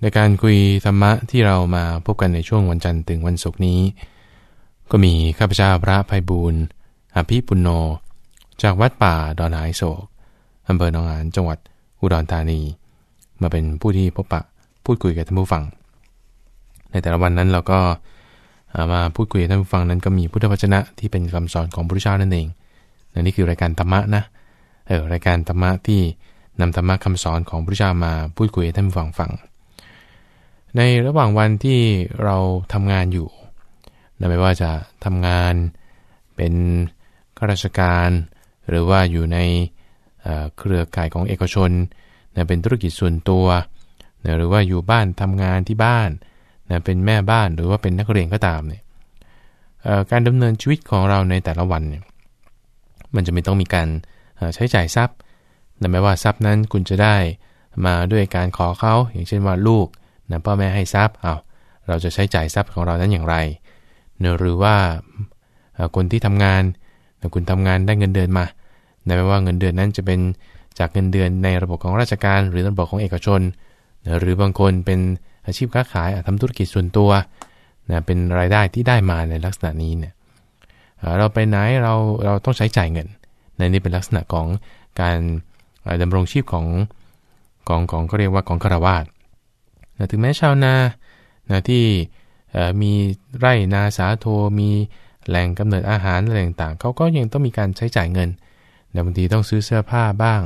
ในการคุยธรรมะที่เรามาพบกันในช่วงวันจันทร์ถึงวันศุกร์นี้ ก็มีข้าพเจ้าพระภัยบูรณ์อภิปุโน จากวัดป่าดอนหายโศกอำเภอหนองหานจังหวัดอุดรธานี มาเป็นผู้ที่พบปะพูดคุยกับท่านผู้ฟัง ในแต่ละวันนั้นเราก็มาพูดคุยกับท่านผู้ฟังนั้นก็มีพุทธวจนะที่เป็นคำสอนของพระพุทธเจ้านั่นเองนนี่คือรายการธรรมะนะเออรายการธรรมะที่นำธรรมะคำสอนของพระพุทธเจ้ามาพูดคุยให้ท่านผู้ฟังฟัง ในระหว่างวันที่เราทำงานอยู่ไม่ว่าจะทำงานเป็นข้าราชการ หรือว่าอยู่ในเครือข่ายของเอกชนนะเป็นธุรกิจส่วนตัวนะหรือว่าอยู่บ้านทำงานที่บ้านนะเป็นแม่บ้านหรือว่าเป็นนักเรียนก็ตามเนี่ยการดำเนินชีวิตของเราในแต่ละวันเนี่ยมันจะไม่ต้องมีการใช้จ่ายทรัพย์แต่ไม่ว่าทรัพย์นั้นคุณจะได้มาด้วยการขอเขาอย่างเช่นว่าลูก นะพ่อแม่ให้ทรัพย์เอาเราจะใช้จ่ายทรัพย์ของเรานั้นอย่างไรเนหรือว่าคนที่ทำงานคุณทำงานได้เงินเดือนมาไม่ว่าเงินเดือนนั้นจะเป็นจากเงินเดือนในระบบของราชการหรือระบบของเอกชนหรือบางคนเป็นอาชีพค้าขายทำธุรกิจส่วนตัวนะเป็นรายได้ที่ได้มาในลักษณะนี้เนี่ยเราไปไหนเราเราต้องใช้จ่ายเงินในนี้เป็นลักษณะของการดำรงชีพของของของก็เรียกว่าของคารวาส ถึงแม้ชาวนานะที่มีไร่นาสาโทมีแหล่งกำเนิดอาหารอะไรต่างๆเขาก็ยังต้องมีการใช้จ่ายเงินแต่บางทีต้องซื้อเสื้อผ้าบ้าง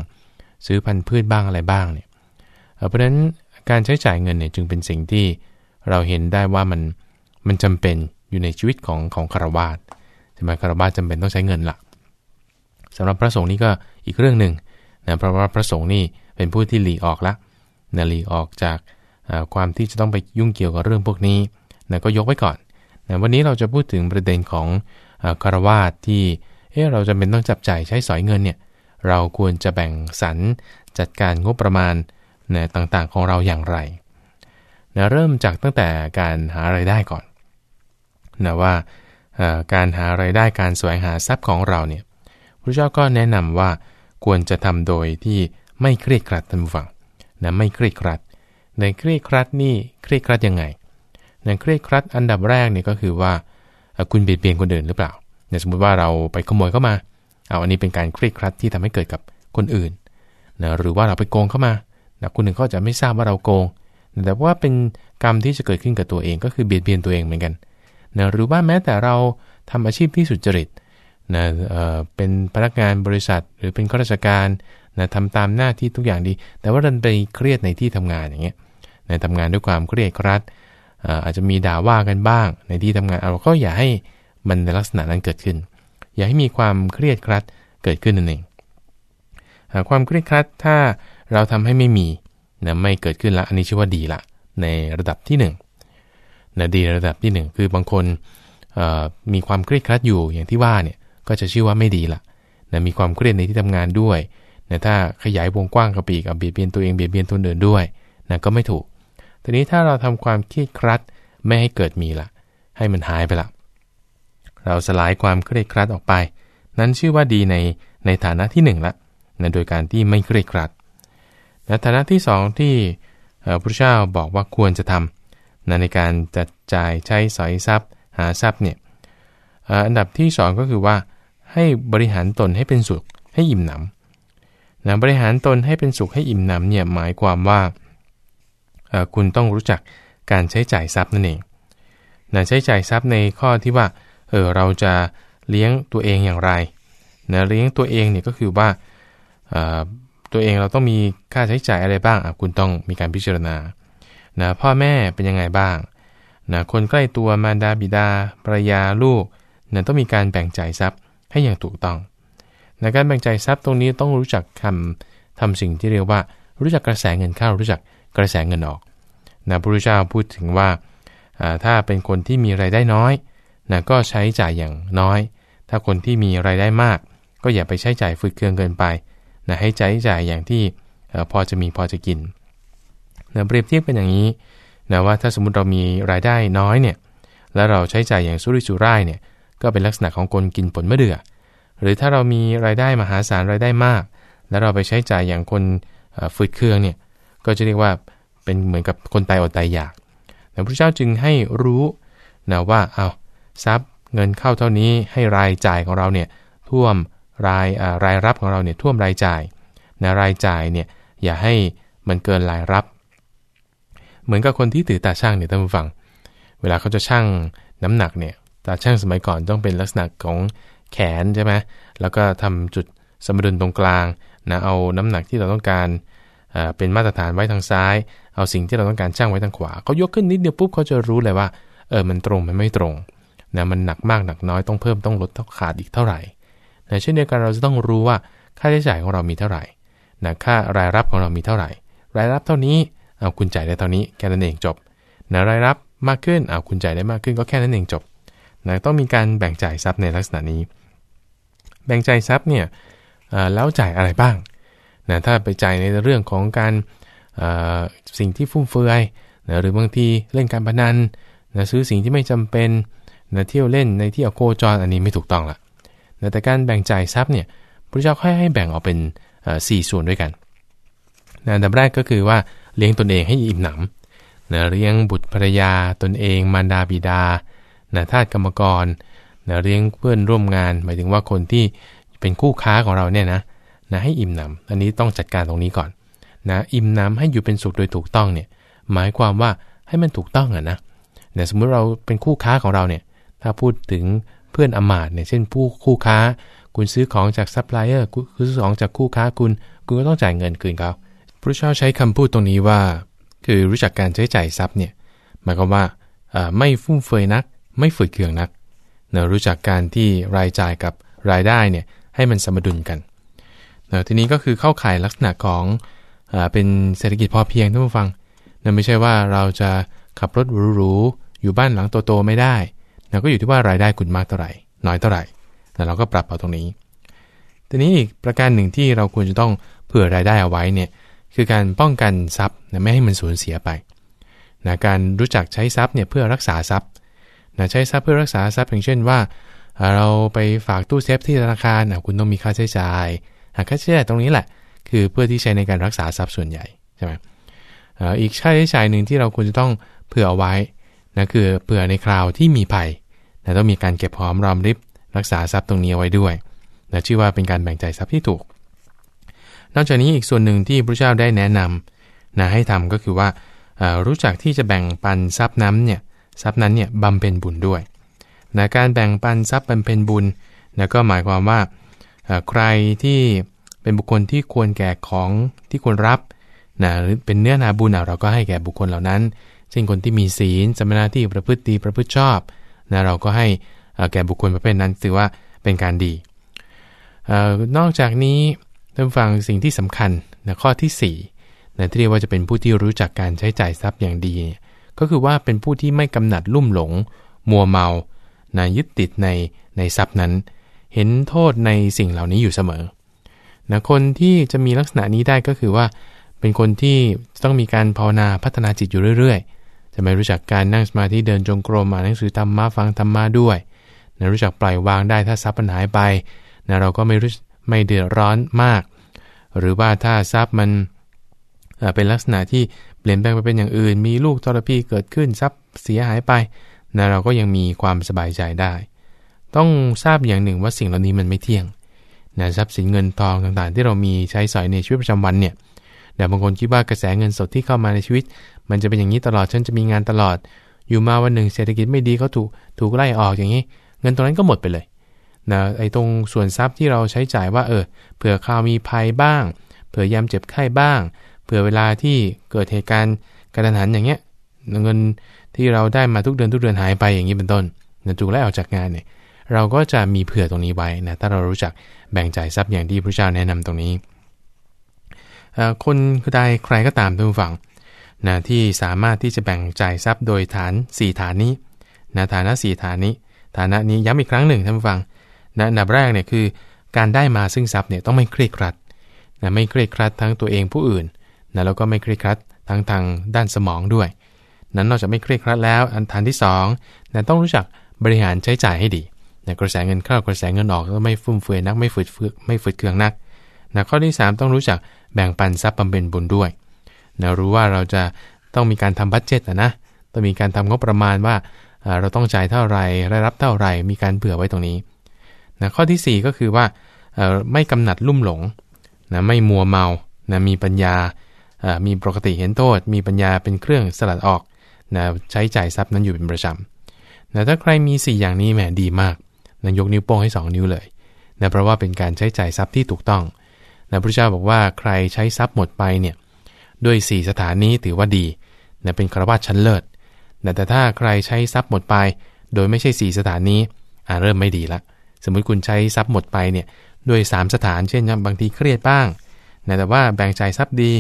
ซื้อพันธุ์พืชบ้างอะไรบ้างเนี่ยเพราะฉะนั้นการใช้จ่ายเงินเนี่ยจึงเป็นสิ่งที่เราเห็นได้ว่ามันมันจำเป็นอยู่ในชีวิตของของคารวาสใช่ไหมคารวาสจำเป็นต้องใช้เงินละสำหรับพระสงฆ์นี่ก็อีกเรื่องหนึ่งนะเพราะว่าพระสงฆ์นี่เป็นผู้ที่หลีกออกละนะหลีกออกจาก ความที่จะต้องไปยุ่งเกี่ยวกับเรื่องพวกนี้นะก็ยกไว้ก่อนนะวันนี้เราจะพูดถึงประเด็นของคารวาสที่เออเราจะเป็นต้องจับจ่ายใช้สอยเงินเนี่ยเราควรจะแบ่งสรรจัดการงบประมาณนะต่างๆของเราอย่างไรนะเริ่มจากตั้งแต่การหาไรายได้ก่อนนะว่าการหาไรายได้การแสวงหาทรัพย์ของเราเนี่ยพระเจ้าก็แนะนำว่าควรจะทำโดยที่ไม่เครียดครัดท่านผู้ฟังนะไม่เครียดครัด ในเครียดครัดนี่เครียดครัดยังไงในเครียดครัดอันดับแรกเนี่ยก็คือว่าคุณเบียดเบียนคนอื่นหรือเปล่าเนี่ยสมมติว่าเราไปขโมยเข้ามาเอาอันนี้เป็นการเครียดครัดที่ทำให้เกิดกับคนอื่นนะหรือว่าเราไปโกงเข้ามานะคนหนึ่งก็จะไม่ทราบว่าเราโกง แต่ว่าเป็นกรรมที่จะเกิดขึ้นกับตัวเองก็คือเบียดเบียนตัวเองเหมือนกันนะหรือว่าแม้แต่เราทำอาชีพที่สุจริตนะเออเป็นพนักงานบริษัท หรือเป็นข้าราชการ นะทำตามหน้าที่ทุกอย่างดี แต่ว่าดันไปเครียดในที่ทำงานอย่างเงี้ยนะทำงานด้วยความเครียดครัดอาจจะมีด่าว่ากันบ้าง ในที่ทำงานเราก็อย่าให้มันในลักษณะนั้นเกิดขึ้น อย่าให้มีความเครียดครัดเกิดขึ้นนั่นเองความเครียดครัดถ้าเราทำให้ไม่มีนะไม่เกิดขึ้นละอันนี้ชื่อว่าดีละ ในระดับที่1นะดีระดับที่ 1 คือบางคนมีความเครียดครัดอยู่อย่างที่ว่าเนี่ยก็จะชื่อว่าไม่ดีละนะมีความเครียดในที่ทำงานด้วย นะถ้าขยายวงกว้างกระปีกับเบียดเบียนตัวเองเบียดเบียนตัวอื่นด้วยนะก็ไม่ถูก ทีนี้ถ้าเราทำความเครียดครัดไม่ให้เกิดมีละให้มันหายไปละเราสลายความเครียดครัดออกไป นั้นชื่อว่าดีในในฐานะที่1ละนะโดยการที่ไม่เครียดครัดและฐานะที่ 2 ที่พระเจ้าบอกว่าควรจะทำนะในการจัดจ่ายใช้สอยทรัพย์ หาทรัพย์เนี่ยอันดับที่ 2 ก็คือว่าให้บริหารตนให้เป็นสุขให้อิ่มหนำ นะบริหารตนให้เป็นสุขให้อิ่มหนำเนี่ยหมายความว่าคุณต้องรู้จักการใช้จ่ายทรัพย์นั่นเองนะใช้จ่ายทรัพย์ในข้อที่ว่าเออเราจะเลี้ยงตัวเองอย่างไรนะเลี้ยงตัวเองเนี่ยก็คือว่าตัวเองเราต้องมีค่าใช้จ่ายอะไรบ้างคุณต้องมีการพิจารณานะพ่อแม่เป็นยังไงบ้างนะคนใกล้ตัวมารดาบิดาภรรยาลูกนะต้องมีการแบ่งจ่ายทรัพย์ให้อย่างถูกต้อง ในการแบ่งใจทรัพย์ตรงนี้ต้องรู้จักคำทำสิ่งที่เรียกว่า รู้จักกระแสเงินเข้ารู้จักกระแสเงินออกนะพระพุทธเจ้าพูดถึงว่าถ้าเป็นคนที่มีไรายได้น้อยนะก็ใช้จ่ายอย่างน้อย ถ้าคนที่มีไรายได้มาก ก็อย่าไปใช้จ่ายฝืดเคืองเกินไปนะให้ใช้จ่ายอย่างที่พอจะมีพอจะกินนะเปรียบเทียบเป็นอย่างนี้นะว่าถ้าสมมติเรามีรายได้น้อยเนี่ยแล้วเราใช้จ่ายอย่างสุริสุร่ายเนี่ยก็เป็นลักษณะของคนกินผลมะเดื่อ หรือถ้าเรามีรายได้มหาศาลรายได้มาก แล้วเราไปใช้จ่ายอย่างคนฝืดเครื่องเนี่ยก็จะเรียกว่าเป็นเหมือนกับคนตายอดตายอยากแต่พระเจ้าจึงให้รู้นะว่าเอาทรัพย์เงินเข้าเท่านี้ให้รายจ่ายของเราเนี่ยท่วมรายรายรับของเราเนี่ยท่วมรายจ่ายนะรายจ่ายเนี่ยอย่าให้มันเกินรายรับ เหมือนกับคนที่ถือตาช่างเนี่ยท่านผู้ฟัง เวลาเขาจะช่างน้ำหนักเนี่ยตาช่างสมัยก่อนต้องเป็นลักษณะของ แขนใช่ไหมแล้วก็ทำจุดสมดุลตรงกลางนะเอาน้ำหนักที่เราต้องการเป็นมาตรฐานไว้ทางซ้าย เอาสิ่งที่เราต้องการช่างไว้ทางขวาเขายกขึ้นนิดเดียวปุ๊บเขาจะรู้เลยว่าเออมันตรงมันไม่ตรงนะมันหนักมากหนักน้อยต้องเพิ่มต้องลดต้องขาดอีกเท่าไหร่นะเช่นเดียวกันเราจะต้องรู้ว่าค่าใช้จ่ายของเรามีเท่าไหร่นะค่ารายรับของเรามีเท่าไหร่ รายรับเท่านี้เอาคุณจ่ายได้เท่านี้แค่นั้นเองจบนะรายรับมากขึ้นเอาคุณจ่ายได้มากขึ้นก็แค่นั้นเองจบนะต้องมีการแบ่งจ่ายทรัพย์ในลักษณะนี้ แบ่งใจทรัพย์เนี่ยแล้วจ่ายอะไรบ้างนะถ้าไปจ่ายในเรื่องของการสิ่งที่ฟุ่มเฟือยนะหรือบางทีเล่นการพนันนะซื้อสิ่งที่ไม่จำเป็นนะเที่ยวเล่นในที่เอาโคจรอันนี้ไม่ถูกต้องละนะแต่การแบ่งจ่ายทรัพย์เนี่ยพระเจ้าค่อยให้แบ่งออกเป็นสี่ส่วนด้วยกันนะอันดับแรกก็คือว่าเลี้ยงตนเองให้อิ่มหนำนะเลี้ยงบุตรภรรยาตนเอง มารดาบิดานะทาสกรรมกร นะเลี้ยงเพื่อนร่วมงาน หมายถึงว่าคนที่เป็นคู่ค้าของเราเนี่ยนะนะให้อิ่มหนำอันนี้ต้องจัดการตรงนี้ก่อนนะอิ่มหนำให้อยู่เป็นสุขโดยถูกต้องเนี่ยหมายความว่าให้มันถูกต้องอะนะเนี่ยสมมุติเราเป็นคู่ค้าของเราเนี่ยถ้าพูดถึงเพื่อนอมาตเนี่ยเช่นผู้คู่ค้า คุณซื้อของจากซัพพลายเออร์คุณซื้อของจากคู่ค้าคุณ คุณก็ต้องจ่ายเงินคืนเขาพระเจ้าใช้คำพูดตรงนี้ว่า คือรู้จักการใช้จ่ายทรัพย์เนี่ยหมายความว่าไม่ฟุ่มเฟือยนัก ไม่ฝืดเคืองนัก นะรู้จักการที่รายจ่ายกับรายได้เนี่ยให้มันสมดุลกันนะทีนี้ก็คือเข้าข่ายลักษณะของอเป็นเศรษฐกิจพอเพียงท่านผู้ฟังนะไม่ใช่ว่าเราจะขับรถหรูๆอยู่บ้านหลังโตๆไม่ได้นะก็อยู่ที่ว่ารายได้คุณมากเท่าไหร่ น้อยเท่าไหร่แต่เราก็ปรับเอาตรงนี้ ทีนี้อีกประการหนึ่งที่เราควรจะต้องเผื่อรายได้เอาไว้เนี่ยคือการป้องกันทรัพย์นะไม่ให้มันสูญเสียไปนะการรู้จักใช้ทรัพย์เนี่ยเพื่อรักษาทรัพย์ นะใช้ทรัพย์เพื่อรักษาทรัพย์อย่างเช่นว่า เราไปฝากตู้เซฟที่ธนาคารนะคุณต้องมีค่าใช้จ่ายค่าใช้จ่ายตรงนี้แหละ คือเพื่อที่ใช้ในการรักษาทรัพย์ส่วนใหญ่ใช่ไหมอีกค่าใช้จ่ายหนึ่งที่เราควรจะต้องเผื่อเอาไว้นะคือเผื่อในคราวที่มีภัยนะต้องมีการเก็บหอมรอมริบรักษาทรัพย์ตรงนี้เอาไว้ด้วยนะชื่อว่าเป็นการแบ่งใจทรัพย์ที่ถูก นอกจากนี้อีกส่วนหนึ่งที่พระเจ้าได้แนะนำนะให้ทำก็คือว่ารู้จักที่จะแบ่งปันทรัพย์นั้นเนี่ย ทรัพย์นั้นเนี่ยบำเพ็ญบุญด้วยนะการแบ่งปันทรัพย์บำเพ็ญบุญนะก็หมายความว่าใครที่เป็นบุคคลที่ควรแก่ของที่ควรรับนะหรือเป็นเนื้อนาบุญเราก็ให้แก่บุคคลเหล่านั้นเช่นคนที่มีศีลสมณะที่ประพฤติดีประพฤติชอบนะเราก็ให้แก่บุคคลประเภทนั้นถือว่าเป็นการดี นอกจากนี้ท่านฟังสิ่งที่สำคัญนะข้อที่4นะที่เรียกว่าจะเป็นผู้ที่รู้จักการใช้จ่ายทรัพย์อย่างดี ก็คือว่าเป็นผู้ที่ไม่กำหนัดลุ่มหลง มัวเมานะยึดติดในในทรัพย์นั้น เห็นโทษในสิ่งเหล่านี้อยู่เสมอนะคนที่จะมีลักษณะนี้ได้ก็คือว่า เป็นคนที่ต้องมีการภาวนาพัฒนาจิตอยู่เรื่อยๆ จะไม่รู้จักการนั่งสมาธิเดินจงกรมอ่านหนังสือธรรมะฟังธรรมะด้วยนะรู้จักปล่อยวางได้ถ้าทรัพย์มันหายไปนะเราก็ไม่รู้ไม่เดือดร้อนมาก หรือว่าถ้าทรัพย์มันเป็นลักษณะที่ เปลี่ยนแปลงไปเป็นอย่างอื่น มีลูกทรพีเกิดขึ้นทรัพย์เสียหายไปนะเราก็ยังมีความสบายใจได้ ต้องทราบอย่างหนึ่งว่าสิ่งเหล่านี้มันไม่เที่ยงนะทรัพย์สินเงินทองต่างๆ ที่เรามีใช้สอยในชีวิตประจำวันเนี่ยแต่บางคนคิดว่ากระแสเงินสดที่เข้ามาในชีวิต มันจะเป็นอย่างนี้ตลอดฉันจะมีงานตลอด อยู่มาวันหนึ่งเศรษฐกิจไม่ดีเขาถูกถูกไล่ออกอย่างนี้ เงินตรงนั้นก็หมดไปเลยนะไอ้ตรงส่วนทรัพย์ที่เราใช้จ่ายว่าเออเผื่อข่าวมีภัยบ้าง เผื่อยามเจ็บไข้บ้าง ผื่อเวลาที่เกิดเหตุการณ์กระทันหันอย่างเงี้ยเงินที่เราได้มาทุกเดือนทุกเดือนหายไปอย่างนี้เป็นต้นนะถูกไล่ออกจากงานเนี่ยเราก็จะมีเผื่อตรงนี้ไว้นะถ้าเรารู้จักแบ่งจ่ายทรัพย์อย่างที่พระเจ้าแนะนำตรงนี้คนใดใครก็ตามทุกฝั่งนะที่สามารถที่จะแบ่งจ่ายทรัพย์โดยฐาน 4 ฐานนี้นะฐานะ4ฐานนี้ ฐานะนี้ย้ำอีกครั้งหนึ่งท่านผู้ฟังนะอันดับแรกเนี่ยคือ การได้มาซึ่งทรัพย์เนี่ยต้องไม่เครียดครัดนะไม่เครียดครัดทั้งตัวเองผู้อื่น นะแล้วก็ไม่เครียดครัดทั้งทางด้านสมองด้วย นั้นนอกจากไม่เครียดครัดแล้ว อันฐานที่2นะต้องรู้จักบริหารใช้จ่ายให้ดีนะกระแสเงินเข้ากระแสเงินออกก็ไม่ฟุ่มเฟือยนักไม่ฝืดเฟือไม่ฝืดเคืองนักนะข้อที่ 3 ต้องรู้จักแบ่งปันทรัพย์บำเพ็ญบุญด้วยนะรู้ว่าเราจะต้องมีการทำบัตเจ็ตนะต้องมีการทำงบประมาณว่าเราต้องจ่ายเท่าไรรายรับเท่าไรมีการเผื่อไว้ตรงนี้นะข้อที่ 4 ก็คือว่าไม่กำหนัดลุ่มหลงนะไม่มัวเมานะมีปัญญา มีปกติเห็นโทษ มีปัญญาเป็นเครื่องสลัดออกนะใช้จ่ายทรัพย์นั้นอยู่เป็นประจำนะถ้าใครมี 4 อย่างนี้แหมดีมากนะยกนิ้วโป้งให้ 2 นิ้วเลยนะเพราะว่าเป็นการใช้จ่ายทรัพย์ที่ถูกต้องนะพระเจ้าบอกว่าใครใช้ทรัพย์หมดไปเนี่ยด้วย 4 สถานนี้ถือว่าดีนะเป็นครวญชั้นเลิศนะแต่ถ้าใครใช้ทรัพย์หมดไป โดยไม่ใช่ 4 สถานนี้อ่าเริ่มไม่ดีละ สมมุติคุณใช้ทรัพย์หมดไปเนี่ยด้วย 3 สถาน เช่นบางทีเครียดบ้างนะแต่ว่าแบ่งใจทรัพย์ดี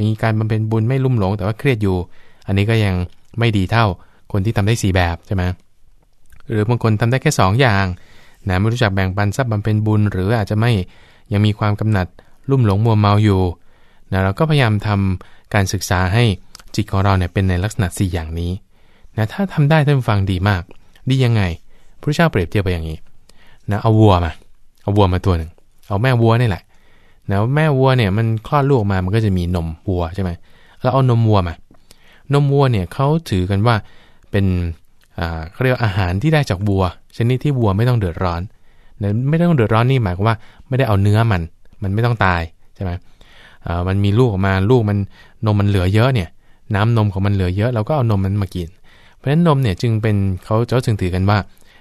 มีการบำเพ็ญบุญไม่ลุ่มหลง แต่ว่าเครียดอยู่ อันนี้ก็ยังไม่ดีเท่าคนที่ทำได้ 4 แบบใช่ไหมหรือบางคนทำได้แค่ 2 อย่างนะไม่รู้จักแบ่งปันทรัพย์บำเพ็ญบุญ หรืออาจจะไม่ยังมีความกำหนัดลุ่มหลงมัวเมาอยู่นะเราก็พยายามทำการศึกษาให้จิตของเราเนี่ยเป็นในลักษณะ 4 อย่างนี้นะถ้าทำได้ท่านฟังดีมาก ดียังไงพระเจ้าเปรียบเทียบไปอย่างนี้นะเอาวัวมา เอาวัวมาตัวหนึ่ง เอาแม่วัวนี่แหละ นะแม่วัวเนี่ยมันคลอดลูกมามันก็จะมีนมวัวใช่ไหมแล้วเอานมวัวมานมวัวเนี่ยเขาถือกันว่าเป็นเขาเรียกอาหารที่ได้จากวัว ชนิดที่วัวไม่ต้องเดือดร้อนนะไม่ต้องเดือดร้อนนี่หมายความว่าไม่ได้เอาเนื้อมัน มันไม่ต้องตายใช่ไหมมันมีลูกออกมาลูกมันนมมันเหลือเยอะเนี่ย น้ำนมของมันเหลือเยอะเราก็เอานมมันมากิน เพราะฉะนั้นนมเนี่ยจึงเป็นเขาเจ้าจึงถือกันว่า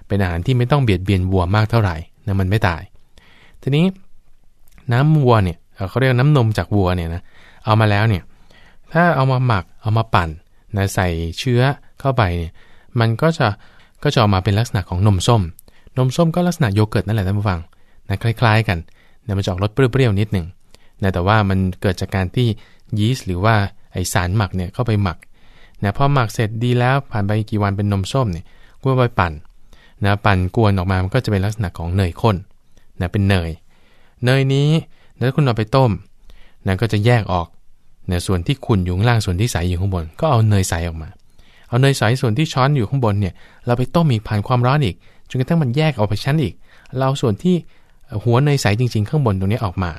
เป็นอาหารที่ไม่ต้องเบียดเบียนวัวมากเท่าไหร่นะมันไม่ตาย ทีนี้ น้ำวัวเนี่ยเขาเรียกน้ำนมจากวัวเนี่ยนะเอามาแล้วเนี่ยถ้าเอามาหมักเอามาปั่นนะใส่เชื้อเข้าไปเนี่ยมันก็จะก็จะออกมาเป็นลักษณะของนมส้ม นมส้มก็ลักษณะโยเกิร์ตนั่นแหละท่านผู้ฟังนะคล้าย ๆ กันนะมันจะออกรสเปรี้ยวๆนิดหนึ่งนะแต่ว่ามันเกิดจากการที่ยีสต์หรือว่าไอสารหมักเนี่ยเข้าไปหมักนะพอหมักเสร็จดีแล้วผ่านไปกี่วันเป็นนมส้มเนี่ยก็ไปปั่นนะปั่นกวนออกมามันก็จะเป็นลักษณะของเนยข้นนะเป็นเนย เนยนี้แล้วคุณเอาไปต้มนะก็จะแยกออกเนี่ยส่วนที่ขุ่นอยู่ข้างล่างส่วนที่ใสอยู่ข้างบน ก็เอาเนยใสออกมา เอาเนยใสส่วนที่ช้อนอยู่ข้างบนเนี่ยเราไปต้มอีกผ่านความร้อนอีกจนกระทั่งมันแยกออกไปชั้นอีก เราส่วนที่หัวเนยใสจริง ๆ ข้างบนตรงนี้ออกมา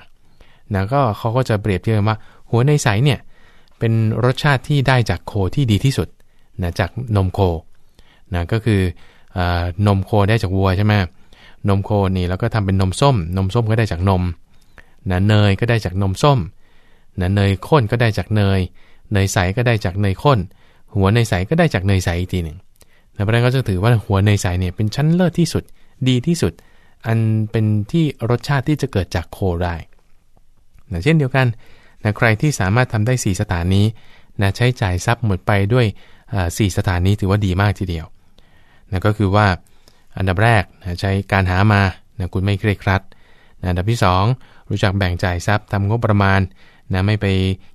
นะก็เขาก็จะเปรียบเทียบว่า หัวเนยใสเนี่ยเป็นรสชาติที่ได้จากโคที่ดีที่สุดนะจากนมโคนะก็คือนมโคได้จากวัวใช่ไหม นมโคนี่แล้วก็ทำเป็นนมส้ม นมส้มก็ได้จากนมนะเนยก็ได้จากนมส้มนะเนยข้นก็ได้จากเนย เนยใสก็ได้จากเนยข้น หัวเนยใสก็ได้จากเนยใสอีกทีหนึ่งนะเพราะนั้นก็จะถือว่าหัวเนยใสเนี่ยเป็นชั้นเลิศที่สุดดีที่สุด อันเป็นที่รสชาติที่จะเกิดจากโคได้นะเช่นเดียวกันนะใครที่สามารถทำได้ 4 สถานนี้นะใช้จ่ายทรัพย์หมดไปด้วยสี่สถานนี้ถือว่าดีมากทีเดียวนะก็คือว่า อันดับแรกใช้การหามานะคุณไม่เครียดครัดนะอันดับที่ 2 รู้จักแบ่งจ่ายทรัพย์ทำงบประมาณนะไม่ไป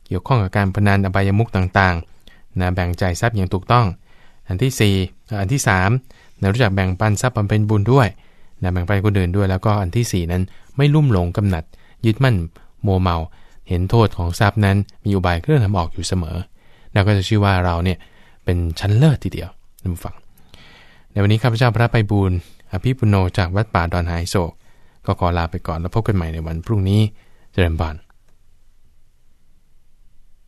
เกี่ยวข้องกับการพนันอบายมุกต่างๆนะแบ่งจ่ายทรัพย์อย่างถูกต้อง อันที่4อันที่3นะรู้จักแบ่งปันทรัพย์บำเพ็ญบุญด้วยนะแบ่งปันคนอื่นด้วย แล้วก็อันที่ 4 นั้นไม่ลุ่มหลงกำหนัด ยึดมั่นโมเมา เห็นโทษของทรัพย์นั้นมีอุบายเครื่องทำออกอยู่เสมอเราก็จะชื่อว่าเราเนี่ยเป็นชั้นเลิศทีเดียวท่นฟัง ในวันนี้ข้าพเจ้าพระไปบูรณ์อภิปุโนจากวัดป่าดอนหายโศก ก็ขอลาไปก่อนแล้วพบกันใหม่ในวันพรุ่งนี้ เจริญบาน